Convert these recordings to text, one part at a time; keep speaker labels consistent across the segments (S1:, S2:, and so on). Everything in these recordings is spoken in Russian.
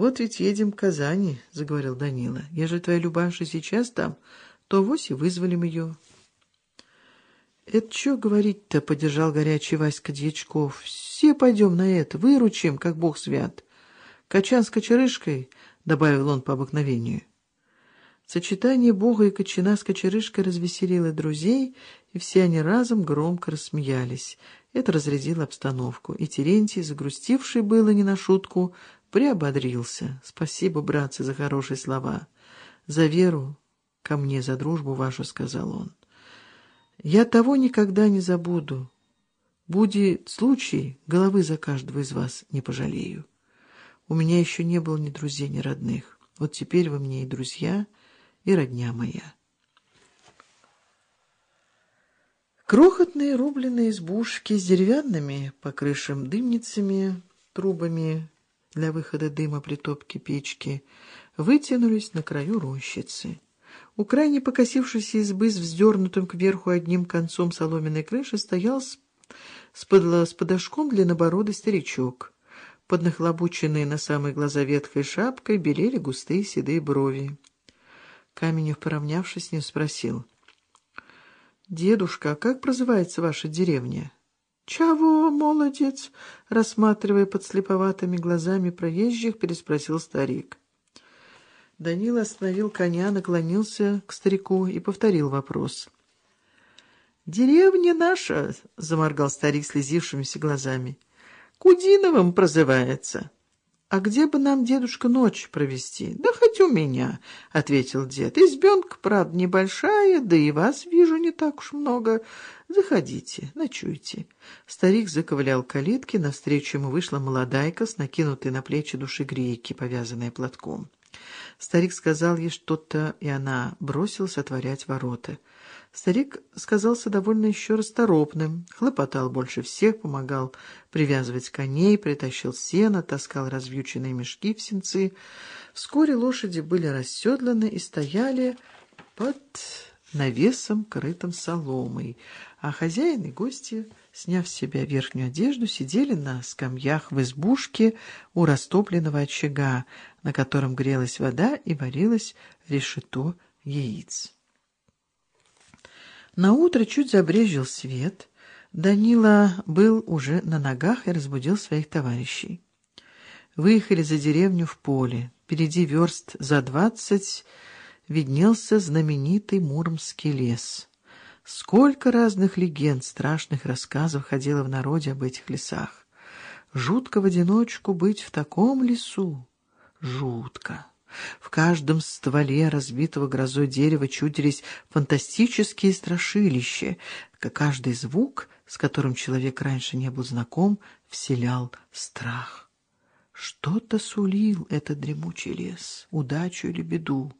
S1: «Вот ведь едем к Казани», — заговорил Данила. «Я же твоя Любаша сейчас там, то вось и вызволим ее». «Это что говорить-то?» — поддержал горячий Васька Дьячков. «Все пойдем на это, выручим, как бог свят. Качан с кочерышкой», — добавил он по обыкновению. Сочетание бога и кочана с кочерышкой развеселило друзей, и все они разом громко рассмеялись. Это разрядило обстановку, и Терентий, загрустивший было не на шутку, приободрился. «Спасибо, братцы, за хорошие слова. За веру ко мне, за дружбу вашу», — сказал он. «Я того никогда не забуду. Будет случай, головы за каждого из вас не пожалею. У меня еще не было ни друзей, ни родных. Вот теперь вы мне и друзья, и родня моя». Крохотные рубленые избушки с деревянными по крышам дымницами, трубами для выхода дыма при топке печки, вытянулись на краю рощицы. У крайне покосившейся избы с вздернутым кверху одним концом соломенной крыши стоял с, с, под, с подошком длиннобородый старичок. Под нахлобученной на самые глаза ветхой шапкой белели густые седые брови. Каменев, поравнявшись с ним, спросил. — Дедушка, а как прозывается ваша деревня? — «Чего, молодец?» — рассматривая подслеповатыми глазами проезжих, переспросил старик. Данил остановил коня, наклонился к старику и повторил вопрос. «Деревня наша», — заморгал старик слезившимися глазами, — «Кудиновым прозывается». «А где бы нам, дедушка, ночь провести?» «Да хоть у меня», — ответил дед. «Избенка, правда, небольшая, да и вас вижу не так уж много. Заходите, ночуйте». Старик заковылял к калитке, навстречу ему вышла молодайка с накинутой на плечи душегрейки, повязанная платком. Старик сказал ей что-то, и она бросилась отворять ворота. Старик сказался довольно еще расторопным, хлопотал больше всех, помогал привязывать коней, притащил сено, таскал развьюченные мешки в сенцы. Вскоре лошади были расседланы и стояли под навесом, крытым соломой, а хозяин и гости, сняв с себя верхнюю одежду, сидели на скамьях в избушке у растопленного очага, на котором грелась вода и варилось решето яиц. На утро чуть забрежил свет. Данила был уже на ногах и разбудил своих товарищей. Выехали за деревню в поле. Впереди верст за двадцать виднелся знаменитый Муромский лес. Сколько разных легенд, страшных рассказов ходило в народе об этих лесах. Жутко в одиночку быть в таком лесу. Жутко. В каждом стволе разбитого грозой дерева чудились фантастические страшилища, как каждый звук, с которым человек раньше не был знаком, вселял страх. Что-то сулил этот дремучий лес, удачу или беду.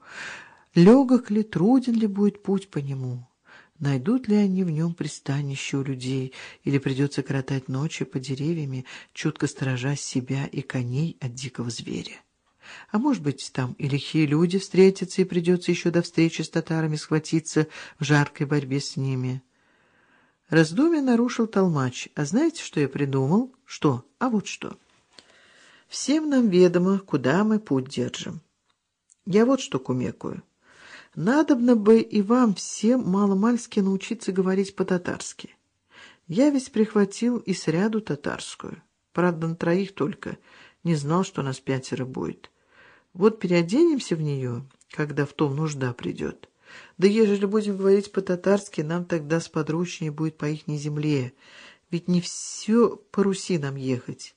S1: Легок ли, труден ли будет путь по нему? Найдут ли они в нем пристанище у людей, или придется коротать ночи по деревьями, чутко сторожа себя и коней от дикого зверя? А может быть, там и лихие люди встретятся, и придется еще до встречи с татарами схватиться в жаркой борьбе с ними. Раздумье нарушил толмач. А знаете, что я придумал? Что? А вот что. Всем нам ведомо, куда мы путь держим. Я вот что кумекую. Надобно бы и вам всем маломальски научиться говорить по-татарски. Я ведь прихватил и сряду татарскую. Правда, на троих только. Не знал, что нас пятеро будет. Вот переоденемся в нее, когда в том нужда придет. Да ежели будем говорить по-татарски, нам тогда сподручнее будет по ихней земле, ведь не все по Руси нам ехать».